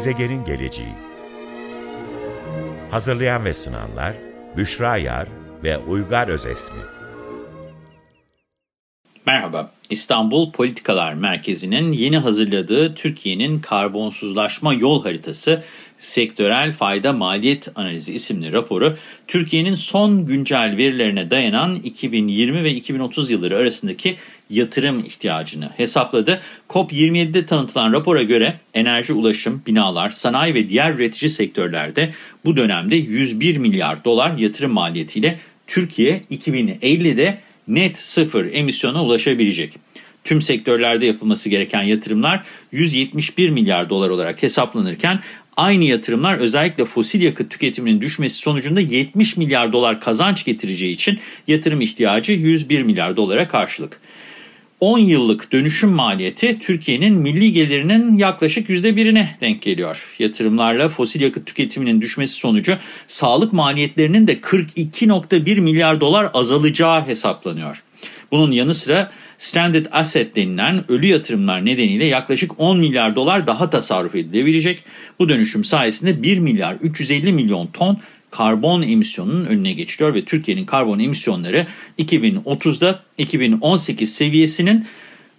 Gezegenin geleceği Hazırlayan ve sunanlar Büşra Yar ve Uygar Özesmi. Merhaba, İstanbul Politikalar Merkezi'nin yeni hazırladığı Türkiye'nin karbonsuzlaşma yol haritası Sektörel Fayda Maliyet Analizi isimli raporu, Türkiye'nin son güncel verilerine dayanan 2020 ve 2030 yılları arasındaki yatırım ihtiyacını hesapladı. COP27'de tanıtılan rapora göre enerji, ulaşım, binalar, sanayi ve diğer üretici sektörlerde bu dönemde 101 milyar dolar yatırım maliyetiyle Türkiye 2050'de net sıfır emisyona ulaşabilecek. Tüm sektörlerde yapılması gereken yatırımlar 171 milyar dolar olarak hesaplanırken aynı yatırımlar özellikle fosil yakıt tüketiminin düşmesi sonucunda 70 milyar dolar kazanç getireceği için yatırım ihtiyacı 101 milyar dolara karşılık. 10 yıllık dönüşüm maliyeti Türkiye'nin milli gelirinin yaklaşık %1'ine denk geliyor. Yatırımlarla fosil yakıt tüketiminin düşmesi sonucu sağlık maliyetlerinin de 42.1 milyar dolar azalacağı hesaplanıyor. Bunun yanı sıra stranded asset denilen ölü yatırımlar nedeniyle yaklaşık 10 milyar dolar daha tasarruf edilebilecek. Bu dönüşüm sayesinde 1 milyar 350 milyon ton karbon emisyonunun önüne geçiliyor ve Türkiye'nin karbon emisyonları 2030'da 2018 seviyesinin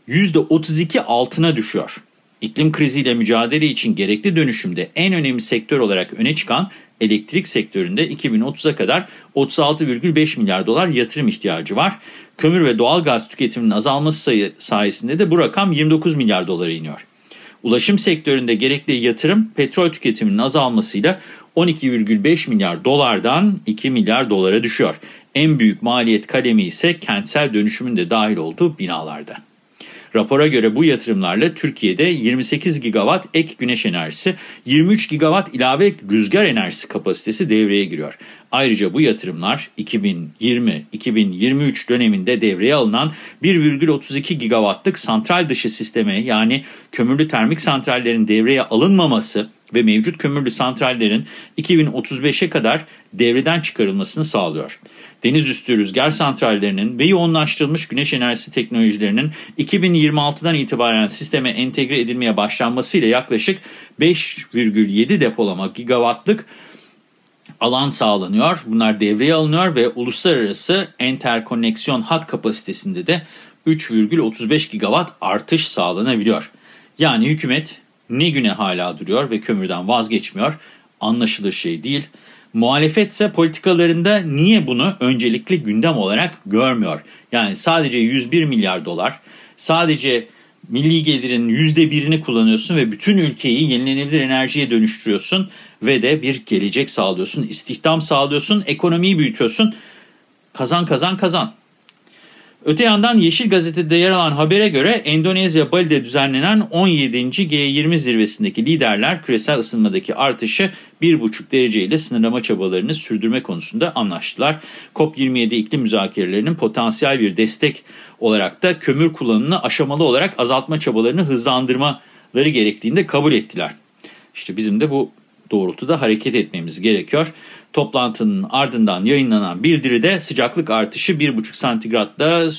%32 altına düşüyor. İklim kriziyle mücadele için gerekli dönüşümde en önemli sektör olarak öne çıkan elektrik sektöründe 2030'a kadar 36,5 milyar dolar yatırım ihtiyacı var. Kömür ve doğal gaz tüketiminin azalması sayı sayesinde de bu rakam 29 milyar dolara iniyor. Ulaşım sektöründe gerekli yatırım petrol tüketiminin azalmasıyla 12,5 milyar dolardan 2 milyar dolara düşüyor. En büyük maliyet kalemi ise kentsel dönüşümün de dahil olduğu binalarda. Rapora göre bu yatırımlarla Türkiye'de 28 gigawatt ek güneş enerjisi, 23 gigawatt ilave rüzgar enerjisi kapasitesi devreye giriyor. Ayrıca bu yatırımlar 2020-2023 döneminde devreye alınan 1,32 gigawattlık santral dışı sisteme yani kömürlü termik santrallerin devreye alınmaması ve mevcut kömürlü santrallerin 2035'e kadar devreden çıkarılmasını sağlıyor. Deniz üstü rüzgar santrallerinin ve yoğunlaştırılmış güneş enerjisi teknolojilerinin 2026'dan itibaren sisteme entegre edilmeye başlanmasıyla yaklaşık 5,7 depolama gigawattlık alan sağlanıyor. Bunlar devreye alınıyor ve uluslararası enterkoneksiyon hat kapasitesinde de 3,35 gigawatt artış sağlanabiliyor. Yani hükümet ne güne hala duruyor ve kömürden vazgeçmiyor anlaşılır şey değil. Muhalefet ise politikalarında niye bunu öncelikli gündem olarak görmüyor? Yani sadece 101 milyar dolar, sadece milli gelirin %1'ini kullanıyorsun ve bütün ülkeyi yenilenebilir enerjiye dönüştürüyorsun ve de bir gelecek sağlıyorsun, istihdam sağlıyorsun, ekonomiyi büyütüyorsun. Kazan kazan kazan. Öte yandan Yeşil Gazete'de yer alan habere göre Endonezya Bali'de düzenlenen 17. G20 zirvesindeki liderler küresel ısınmadaki artışı 1,5 derece ile sınırlama çabalarını sürdürme konusunda anlaştılar. COP27 iklim müzakerelerinin potansiyel bir destek olarak da kömür kullanımını aşamalı olarak azaltma çabalarını hızlandırmaları gerektiğini de kabul ettiler. İşte bizim de bu doğrultuda hareket etmemiz gerekiyor. Toplantının ardından yayınlanan bildiride sıcaklık artışı 1,5 santigratla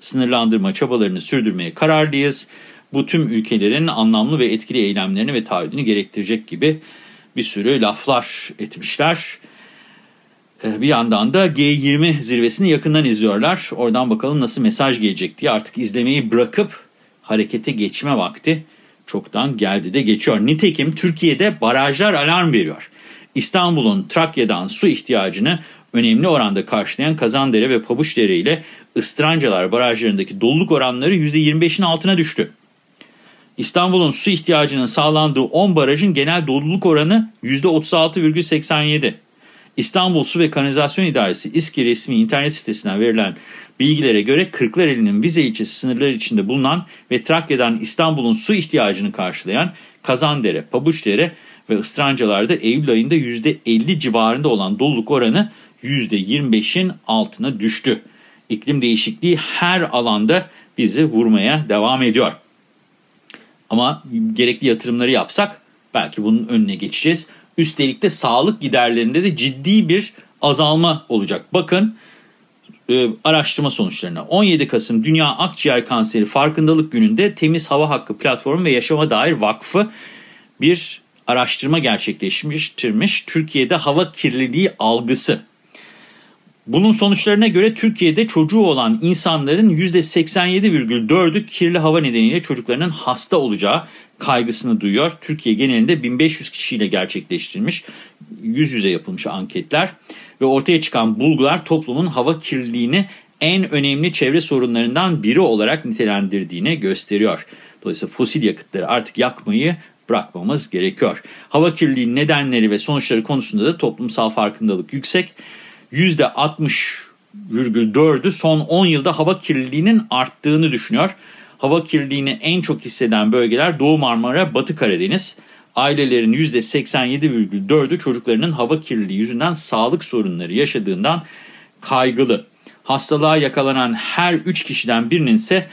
sınırlandırma çabalarını sürdürmeye kararlıyız. Bu tüm ülkelerin anlamlı ve etkili eylemlerini ve taahhüdünü gerektirecek gibi bir sürü laflar etmişler. Ee, bir yandan da G20 zirvesini yakından izliyorlar. Oradan bakalım nasıl mesaj gelecek diye artık izlemeyi bırakıp harekete geçme vakti çoktan geldi de geçiyor. Nitekim Türkiye'de barajlar alarm veriyor. İstanbul'un Trakya'dan su ihtiyacını önemli oranda karşılayan Kazandere ve Pabuçdere ile Istrancalar barajlarındaki doluluk oranları %25'in altına düştü. İstanbul'un su ihtiyacının sağlandığı 10 barajın genel doluluk oranı %36,87. İstanbul Su ve Kanalizasyon İdaresi İSKİ resmi internet sitesinden verilen bilgilere göre Kırklareli'nin Vize ilçesi sınırları içinde bulunan ve Trakya'dan İstanbul'un su ihtiyacını karşılayan Kazandere, Pabuçdere ve Istrancalar'da Eylül ayında %50 civarında olan doluluk oranı %25'in altına düştü. İklim değişikliği her alanda bizi vurmaya devam ediyor. Ama gerekli yatırımları yapsak belki bunun önüne geçeceğiz. Üstelik de sağlık giderlerinde de ciddi bir azalma olacak. Bakın e, araştırma sonuçlarına. 17 Kasım Dünya Akciğer Kanseri Farkındalık Günü'nde Temiz Hava Hakkı Platformu ve Yaşama Dair Vakfı bir araştırma gerçekleştirmiş Türkiye'de hava kirliliği algısı. Bunun sonuçlarına göre Türkiye'de çocuğu olan insanların %87,4'ü kirli hava nedeniyle çocuklarının hasta olacağı kaygısını duyuyor. Türkiye genelinde 1500 kişiyle gerçekleştirilmiş yüz yüze yapılmış anketler ve ortaya çıkan bulgular toplumun hava kirliliğini en önemli çevre sorunlarından biri olarak nitelendirdiğini gösteriyor. Dolayısıyla fosil yakıtları artık yakmayı bırakmamız gerekiyor. Hava kirliliği nedenleri ve sonuçları konusunda da toplumsal farkındalık yüksek. %60,4'ü son 10 yılda hava kirliliğinin arttığını düşünüyor. Hava kirliliğini en çok hisseden bölgeler Doğu Marmara, Batı Karadeniz. Ailelerin %87,4'ü çocuklarının hava kirliliği yüzünden sağlık sorunları yaşadığından kaygılı. Hastalığa yakalanan her 3 kişiden birinin ise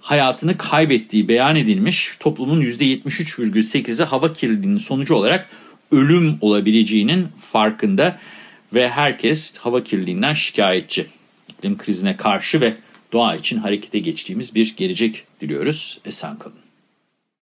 hayatını kaybettiği beyan edilmiş. Toplumun %73,8'i hava kirliliğinin sonucu olarak ölüm olabileceğinin farkında ve herkes hava kirliliğinden şikayetçi. İklim krizine karşı ve doğa için harekete geçtiğimiz bir gelecek diliyoruz. Esen kalın.